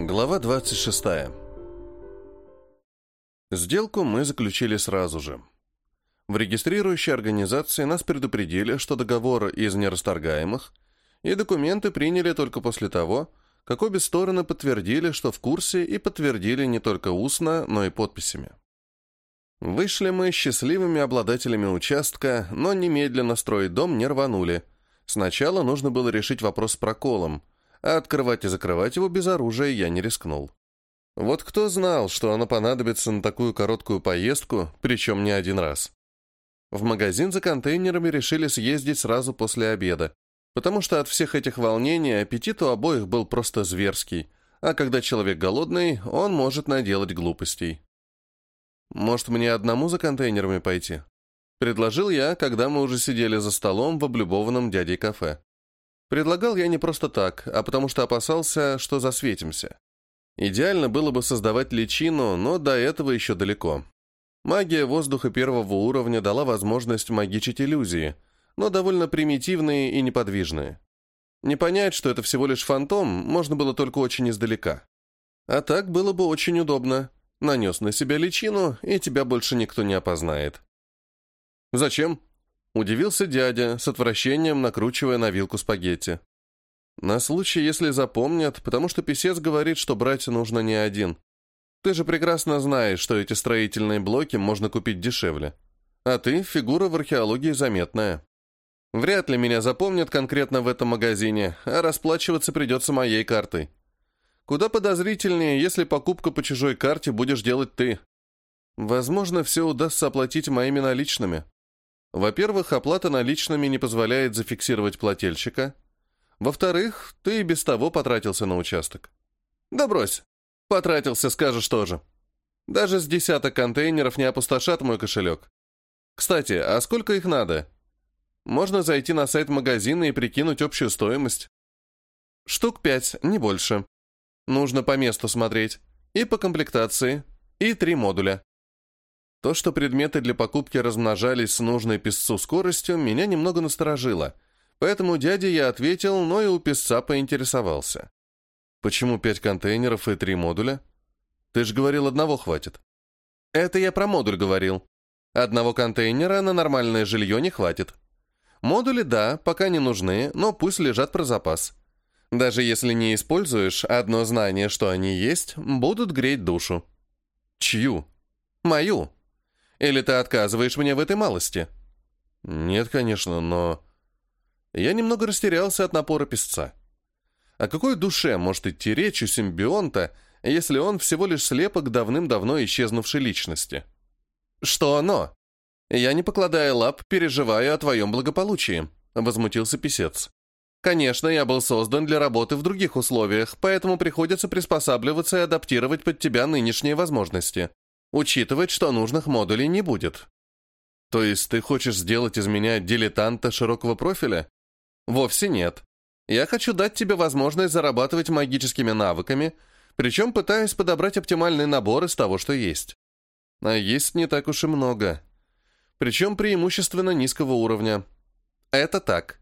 Глава 26. Сделку мы заключили сразу же. В регистрирующей организации нас предупредили, что договор из нерасторгаемых, и документы приняли только после того, как обе стороны подтвердили, что в курсе, и подтвердили не только устно, но и подписями. Вышли мы счастливыми обладателями участка, но немедленно строить дом не рванули. Сначала нужно было решить вопрос с проколом – а открывать и закрывать его без оружия я не рискнул. Вот кто знал, что оно понадобится на такую короткую поездку, причем не один раз. В магазин за контейнерами решили съездить сразу после обеда, потому что от всех этих волнений аппетит у обоих был просто зверский, а когда человек голодный, он может наделать глупостей. «Может, мне одному за контейнерами пойти?» Предложил я, когда мы уже сидели за столом в облюбованном дядей кафе. Предлагал я не просто так, а потому что опасался, что засветимся. Идеально было бы создавать личину, но до этого еще далеко. Магия воздуха первого уровня дала возможность магичить иллюзии, но довольно примитивные и неподвижные. Не понять, что это всего лишь фантом, можно было только очень издалека. А так было бы очень удобно. Нанес на себя личину, и тебя больше никто не опознает. «Зачем?» Удивился дядя, с отвращением накручивая на вилку спагетти. На случай, если запомнят, потому что писец говорит, что брать нужно не один. Ты же прекрасно знаешь, что эти строительные блоки можно купить дешевле. А ты фигура в археологии заметная. Вряд ли меня запомнят конкретно в этом магазине, а расплачиваться придется моей картой. Куда подозрительнее, если покупка по чужой карте будешь делать ты. Возможно, все удастся оплатить моими наличными. Во-первых, оплата наличными не позволяет зафиксировать плательщика. Во-вторых, ты и без того потратился на участок. Да брось. Потратился, скажешь тоже. Даже с десяток контейнеров не опустошат мой кошелек. Кстати, а сколько их надо? Можно зайти на сайт магазина и прикинуть общую стоимость. Штук пять, не больше. Нужно по месту смотреть. И по комплектации. И три модуля. То, что предметы для покупки размножались с нужной песцу скоростью, меня немного насторожило, поэтому дяде я ответил, но и у песца поинтересовался. «Почему пять контейнеров и три модуля? Ты же говорил, одного хватит». «Это я про модуль говорил. Одного контейнера на нормальное жилье не хватит. Модули, да, пока не нужны, но пусть лежат про запас. Даже если не используешь, одно знание, что они есть, будут греть душу». «Чью?» «Мою», или ты отказываешь мне в этой малости?» «Нет, конечно, но...» Я немного растерялся от напора песца. О какой душе может идти речь у симбионта, если он всего лишь слепок давным-давно исчезнувшей личности? «Что оно?» «Я, не покладая лап, переживаю о твоем благополучии», — возмутился писец. «Конечно, я был создан для работы в других условиях, поэтому приходится приспосабливаться и адаптировать под тебя нынешние возможности учитывать, что нужных модулей не будет. То есть ты хочешь сделать из меня дилетанта широкого профиля? Вовсе нет. Я хочу дать тебе возможность зарабатывать магическими навыками, причем пытаюсь подобрать оптимальный набор из того, что есть. А есть не так уж и много. Причем преимущественно низкого уровня. Это так.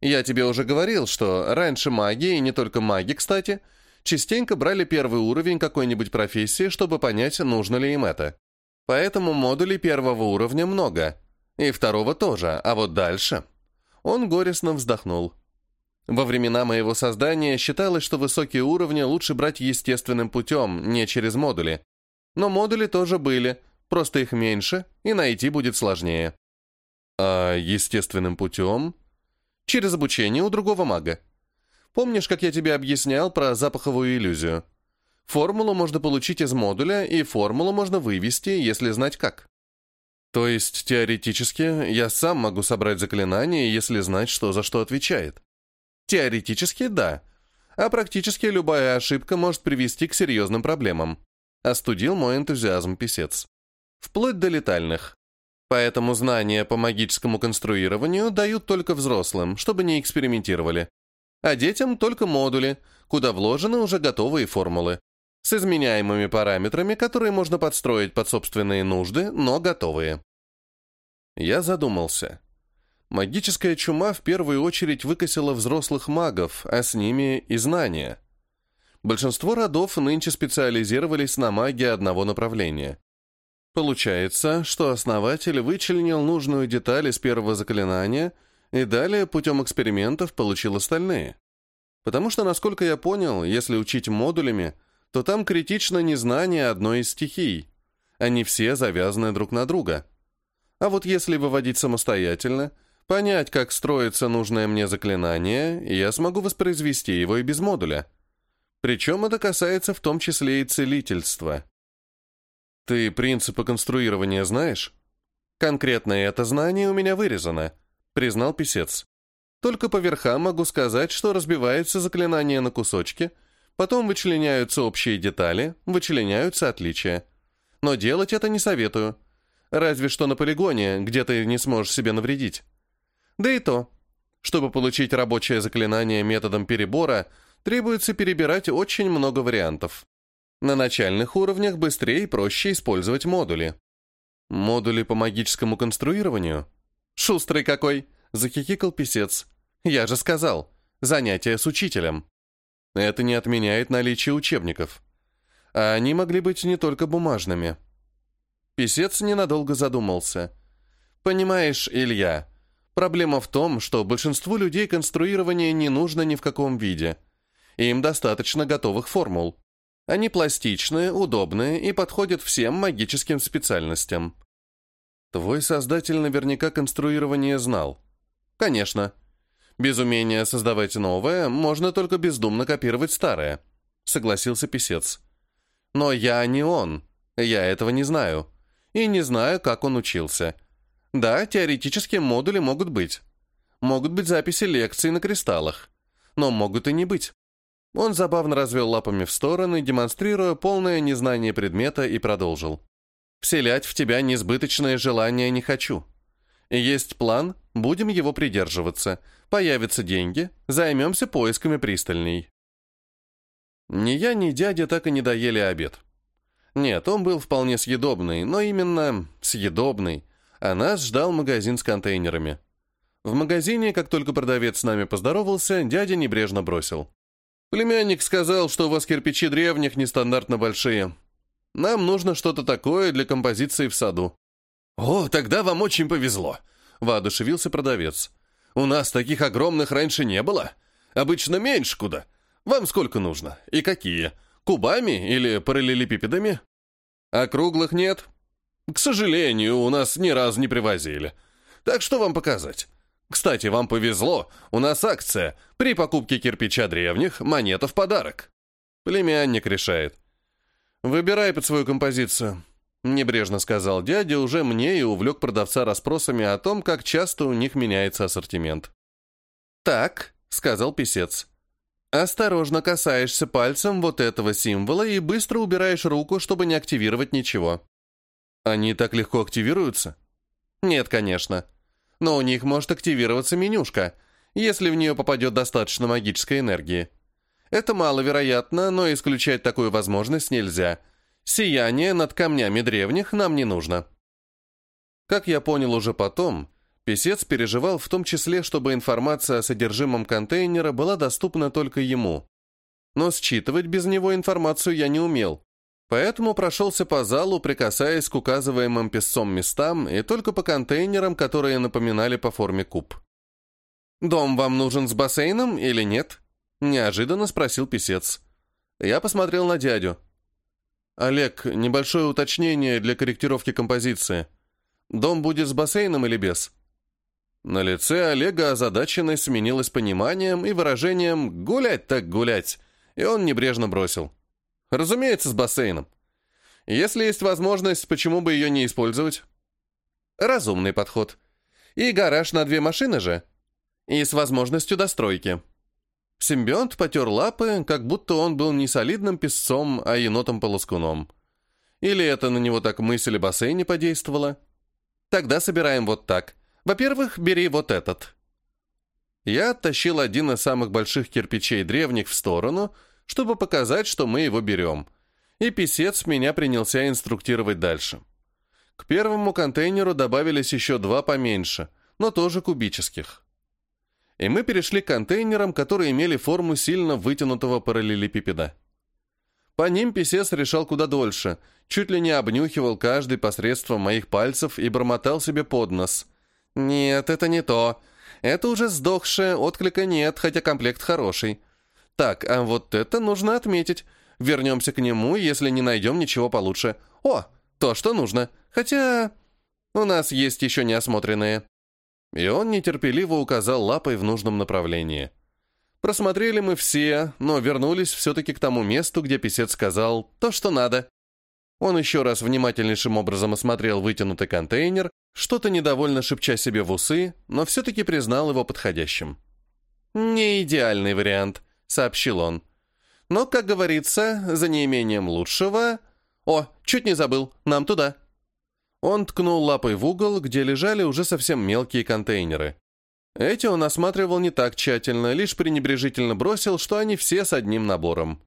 Я тебе уже говорил, что раньше маги, и не только маги, кстати, — частенько брали первый уровень какой-нибудь профессии, чтобы понять, нужно ли им это. Поэтому модулей первого уровня много. И второго тоже, а вот дальше... Он горестно вздохнул. Во времена моего создания считалось, что высокие уровни лучше брать естественным путем, не через модули. Но модули тоже были, просто их меньше, и найти будет сложнее. А естественным путем? Через обучение у другого мага. Помнишь, как я тебе объяснял про запаховую иллюзию? Формулу можно получить из модуля, и формулу можно вывести, если знать как. То есть, теоретически, я сам могу собрать заклинание, если знать, что за что отвечает. Теоретически, да. А практически любая ошибка может привести к серьезным проблемам. Остудил мой энтузиазм писец. Вплоть до летальных. Поэтому знания по магическому конструированию дают только взрослым, чтобы не экспериментировали а детям только модули, куда вложены уже готовые формулы, с изменяемыми параметрами, которые можно подстроить под собственные нужды, но готовые. Я задумался. Магическая чума в первую очередь выкосила взрослых магов, а с ними и знания. Большинство родов нынче специализировались на магии одного направления. Получается, что основатель вычленил нужную деталь из первого заклинания и далее путем экспериментов получил остальные. Потому что, насколько я понял, если учить модулями, то там критично незнание одной из стихий. Они все завязаны друг на друга. А вот если выводить самостоятельно, понять, как строится нужное мне заклинание, я смогу воспроизвести его и без модуля. Причем это касается в том числе и целительства. Ты принципы конструирования знаешь? Конкретно это знание у меня вырезано, признал писец. Только по верхам могу сказать, что разбивается заклинание на кусочки, потом вычленяются общие детали, вычленяются отличия. Но делать это не советую. Разве что на полигоне, где ты не сможешь себе навредить. Да и то. Чтобы получить рабочее заклинание методом перебора, требуется перебирать очень много вариантов. На начальных уровнях быстрее и проще использовать модули. Модули по магическому конструированию? Шустрый какой! Захихикал писец. Я же сказал, занятия с учителем. Это не отменяет наличие учебников. А они могли быть не только бумажными. Песец ненадолго задумался. Понимаешь, Илья, проблема в том, что большинству людей конструирование не нужно ни в каком виде. Им достаточно готовых формул. Они пластичные, удобные и подходят всем магическим специальностям. Твой создатель наверняка конструирование знал. Конечно. Без умения создавать новое, можно только бездумно копировать старое», — согласился писец. «Но я не он. Я этого не знаю. И не знаю, как он учился. Да, теоретически модули могут быть. Могут быть записи лекций на кристаллах. Но могут и не быть». Он забавно развел лапами в стороны, демонстрируя полное незнание предмета, и продолжил. «Вселять в тебя несбыточное желание не хочу. Есть план, будем его придерживаться. Появятся деньги, займемся поисками пристальней. Ни я, ни дядя так и не доели обед. Нет, он был вполне съедобный, но именно съедобный, а нас ждал магазин с контейнерами. В магазине, как только продавец с нами поздоровался, дядя небрежно бросил. Племянник сказал, что у вас кирпичи древних нестандартно большие. Нам нужно что-то такое для композиции в саду. «О, тогда вам очень повезло», — воодушевился продавец. «У нас таких огромных раньше не было. Обычно меньше куда. Вам сколько нужно? И какие? Кубами или параллелепипедами?» «Округлых нет?» «К сожалению, у нас ни разу не привозили. Так что вам показать?» «Кстати, вам повезло. У нас акция. При покупке кирпича древних монета в подарок». Племянник решает. «Выбирай под свою композицию». Небрежно сказал дядя уже мне и увлек продавца расспросами о том, как часто у них меняется ассортимент. «Так», — сказал писец, — «осторожно касаешься пальцем вот этого символа и быстро убираешь руку, чтобы не активировать ничего». «Они так легко активируются?» «Нет, конечно. Но у них может активироваться менюшка, если в нее попадет достаточно магической энергии. Это маловероятно, но исключать такую возможность нельзя». Сияние над камнями древних нам не нужно. Как я понял уже потом, писец переживал в том числе, чтобы информация о содержимом контейнера была доступна только ему. Но считывать без него информацию я не умел, поэтому прошелся по залу, прикасаясь к указываемым песцом местам и только по контейнерам, которые напоминали по форме куб. «Дом вам нужен с бассейном или нет?» – неожиданно спросил писец. Я посмотрел на дядю. «Олег, небольшое уточнение для корректировки композиции. Дом будет с бассейном или без?» На лице Олега озадаченность сменилась пониманием и выражением «гулять так гулять», и он небрежно бросил. «Разумеется, с бассейном. Если есть возможность, почему бы ее не использовать?» «Разумный подход. И гараж на две машины же. И с возможностью достройки». Симбионт потер лапы, как будто он был не солидным песцом, а енотом-полоскуном. Или это на него так мысль о бассейне подействовала? Тогда собираем вот так. Во-первых, бери вот этот. Я оттащил один из самых больших кирпичей древних в сторону, чтобы показать, что мы его берем. И писец меня принялся инструктировать дальше. К первому контейнеру добавились еще два поменьше, но тоже кубических и мы перешли к контейнерам, которые имели форму сильно вытянутого параллелепипеда. По ним писец решал куда дольше, чуть ли не обнюхивал каждый посредством моих пальцев и бормотал себе под нос. «Нет, это не то. Это уже сдохшее, отклика нет, хотя комплект хороший. Так, а вот это нужно отметить. Вернемся к нему, если не найдем ничего получше. О, то, что нужно. Хотя у нас есть еще неосмотренные». И он нетерпеливо указал лапой в нужном направлении. Просмотрели мы все, но вернулись все-таки к тому месту, где писец сказал «то, что надо». Он еще раз внимательнейшим образом осмотрел вытянутый контейнер, что-то недовольно шепча себе в усы, но все-таки признал его подходящим. «Не идеальный вариант», — сообщил он. «Но, как говорится, за неимением лучшего...» «О, чуть не забыл, нам туда». Он ткнул лапой в угол, где лежали уже совсем мелкие контейнеры. Эти он осматривал не так тщательно, лишь пренебрежительно бросил, что они все с одним набором.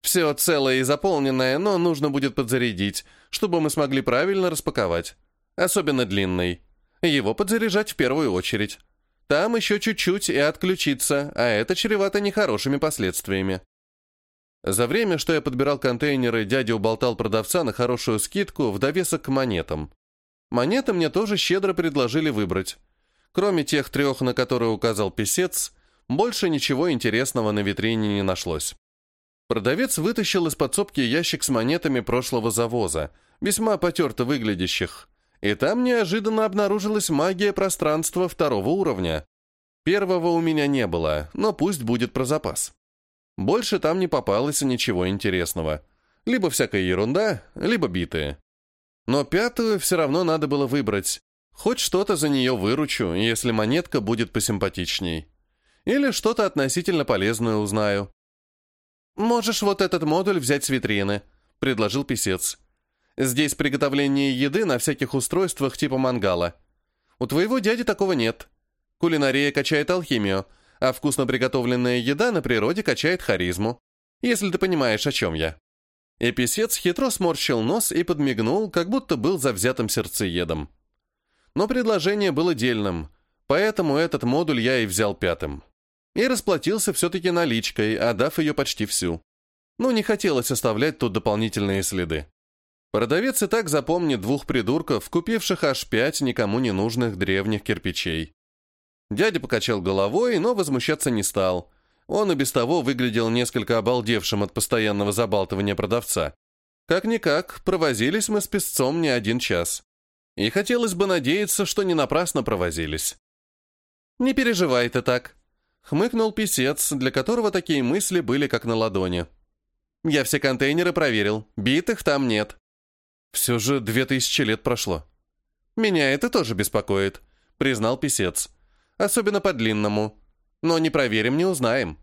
Все целое и заполненное, но нужно будет подзарядить, чтобы мы смогли правильно распаковать. Особенно длинный. Его подзаряжать в первую очередь. Там еще чуть-чуть и отключиться, а это чревато нехорошими последствиями. За время, что я подбирал контейнеры, дядя уболтал продавца на хорошую скидку в довесок к монетам. Монеты мне тоже щедро предложили выбрать. Кроме тех трех, на которые указал писец, больше ничего интересного на витрине не нашлось. Продавец вытащил из подсобки ящик с монетами прошлого завоза, весьма потерто выглядящих, и там неожиданно обнаружилась магия пространства второго уровня. Первого у меня не было, но пусть будет про запас. Больше там не попалось ничего интересного. Либо всякая ерунда, либо битые. Но пятую все равно надо было выбрать, Хоть что-то за нее выручу, если монетка будет посимпатичней. Или что-то относительно полезное узнаю. «Можешь вот этот модуль взять с витрины», — предложил писец. «Здесь приготовление еды на всяких устройствах типа мангала. У твоего дяди такого нет. Кулинария качает алхимию, а вкусно приготовленная еда на природе качает харизму. Если ты понимаешь, о чем я». И хитро сморщил нос и подмигнул, как будто был завзятым сердцеедом но предложение было дельным, поэтому этот модуль я и взял пятым. И расплатился все-таки наличкой, отдав ее почти всю. Ну, не хотелось оставлять тут дополнительные следы. Продавец и так запомнит двух придурков, купивших аж пять никому не нужных древних кирпичей. Дядя покачал головой, но возмущаться не стал. Он и без того выглядел несколько обалдевшим от постоянного забалтывания продавца. Как-никак, провозились мы с песцом не один час. И хотелось бы надеяться, что не напрасно провозились. «Не переживай ты так», — хмыкнул писец, для которого такие мысли были как на ладони. «Я все контейнеры проверил, битых там нет». «Все же две тысячи лет прошло». «Меня это тоже беспокоит», — признал писец. «Особенно по длинному. Но не проверим, не узнаем.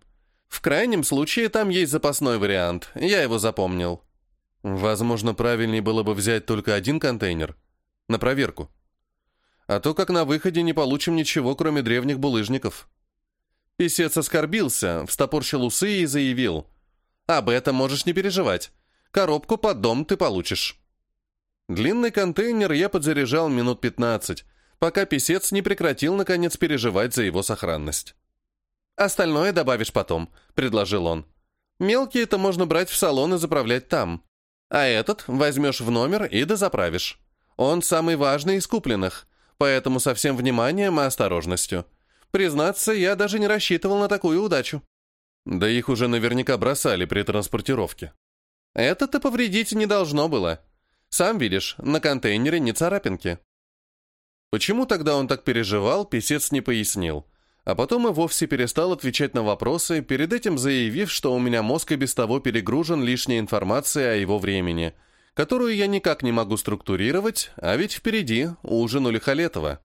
В крайнем случае там есть запасной вариант, я его запомнил». «Возможно, правильнее было бы взять только один контейнер», на проверку. А то как на выходе не получим ничего, кроме древних булыжников. Песец оскорбился, встопорщил усы и заявил. «Об этом можешь не переживать. Коробку под дом ты получишь». Длинный контейнер я подзаряжал минут 15, пока писец не прекратил, наконец, переживать за его сохранность. «Остальное добавишь потом», — предложил он. «Мелкие-то можно брать в салон и заправлять там. А этот возьмешь в номер и дозаправишь». Он самый важный из купленных, поэтому со всем вниманием и осторожностью. Признаться, я даже не рассчитывал на такую удачу. Да их уже наверняка бросали при транспортировке. Это-то повредить не должно было. Сам видишь, на контейнере не царапинки. Почему тогда он так переживал, писец не пояснил. А потом и вовсе перестал отвечать на вопросы, перед этим заявив, что у меня мозг и без того перегружен лишней информацией о его времени – которую я никак не могу структурировать, а ведь впереди ужин у Лихолетова.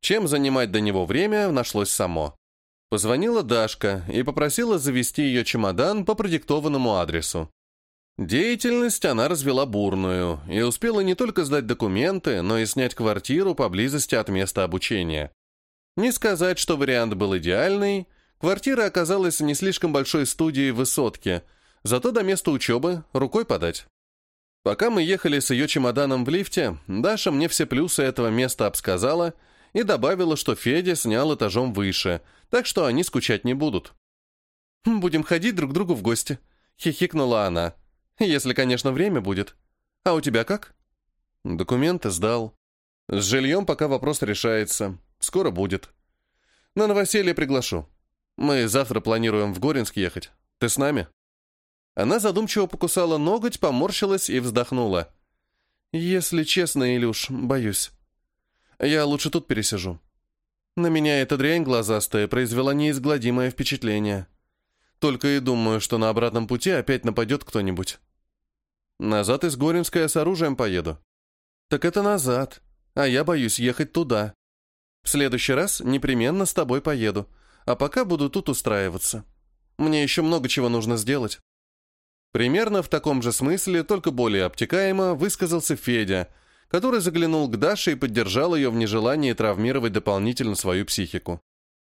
Чем занимать до него время, нашлось само. Позвонила Дашка и попросила завести ее чемодан по продиктованному адресу. Деятельность она развела бурную и успела не только сдать документы, но и снять квартиру поблизости от места обучения. Не сказать, что вариант был идеальный, квартира оказалась не слишком большой студией в высотке, зато до места учебы рукой подать. Пока мы ехали с ее чемоданом в лифте, Даша мне все плюсы этого места обсказала и добавила, что Федя снял этажом выше, так что они скучать не будут. «Будем ходить друг к другу в гости», —— хихикнула она. «Если, конечно, время будет. А у тебя как?» «Документы сдал. С жильем пока вопрос решается. Скоро будет. На новоселье приглашу. Мы завтра планируем в Горинск ехать. Ты с нами?» Она задумчиво покусала ноготь, поморщилась и вздохнула. «Если честно, Илюш, боюсь. Я лучше тут пересижу. На меня эта дрянь глазастая произвела неизгладимое впечатление. Только и думаю, что на обратном пути опять нападет кто-нибудь. Назад из Горинска я с оружием поеду. Так это назад, а я боюсь ехать туда. В следующий раз непременно с тобой поеду, а пока буду тут устраиваться. Мне еще много чего нужно сделать. Примерно в таком же смысле, только более обтекаемо, высказался Федя, который заглянул к Даше и поддержал ее в нежелании травмировать дополнительно свою психику.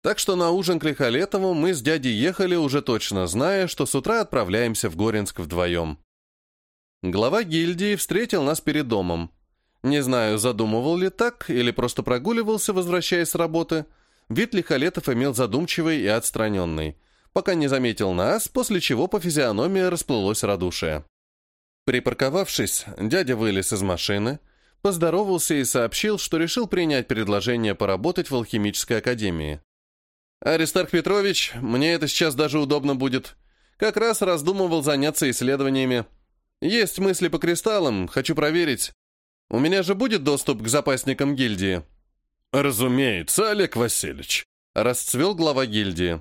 Так что на ужин к Лихолетову мы с дядей ехали, уже точно зная, что с утра отправляемся в Горинск вдвоем. Глава гильдии встретил нас перед домом. Не знаю, задумывал ли так, или просто прогуливался, возвращаясь с работы. Вид Лихолетов имел задумчивый и отстраненный, пока не заметил нас, после чего по физиономии расплылось радушие. Припарковавшись, дядя вылез из машины, поздоровался и сообщил, что решил принять предложение поработать в алхимической академии. «Аристарх Петрович, мне это сейчас даже удобно будет. Как раз раздумывал заняться исследованиями. Есть мысли по кристаллам, хочу проверить. У меня же будет доступ к запасникам гильдии?» «Разумеется, Олег Васильевич», — расцвел глава гильдии.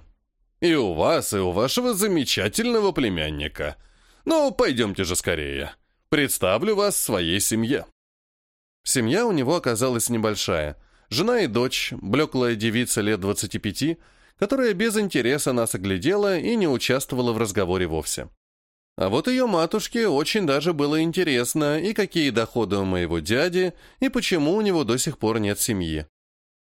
«И у вас, и у вашего замечательного племянника. Ну, пойдемте же скорее. Представлю вас своей семье». Семья у него оказалась небольшая. Жена и дочь, блеклая девица лет 25, которая без интереса нас оглядела и не участвовала в разговоре вовсе. А вот ее матушке очень даже было интересно, и какие доходы у моего дяди, и почему у него до сих пор нет семьи.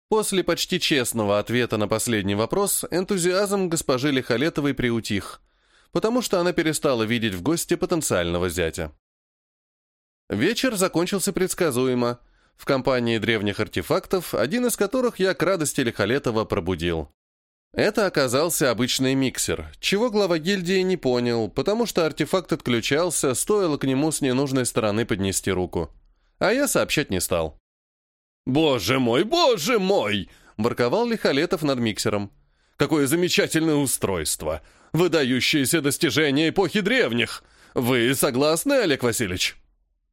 После почти честного ответа на последний вопрос энтузиазм госпожи Лихолетовой приутих, потому что она перестала видеть в гости потенциального зятя. Вечер закончился предсказуемо, в компании древних артефактов, один из которых я к радости Лихолетова пробудил. Это оказался обычный миксер, чего глава гильдии не понял, потому что артефакт отключался, стоило к нему с ненужной стороны поднести руку. А я сообщать не стал. «Боже мой, боже мой!» — ворковал Лихолетов над миксером. «Какое замечательное устройство! Выдающееся достижение эпохи древних! Вы согласны, Олег Васильевич?»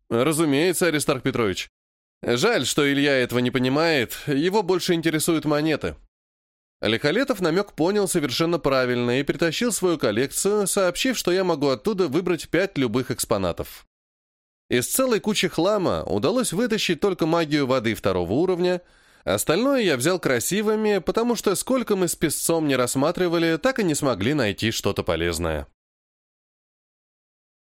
«Разумеется, Аристарх Петрович. Жаль, что Илья этого не понимает, его больше интересуют монеты». Лихолетов намек понял совершенно правильно и притащил свою коллекцию, сообщив, что я могу оттуда выбрать пять любых экспонатов. Из целой кучи хлама удалось вытащить только магию воды второго уровня, остальное я взял красивыми, потому что сколько мы с песцом не рассматривали, так и не смогли найти что-то полезное.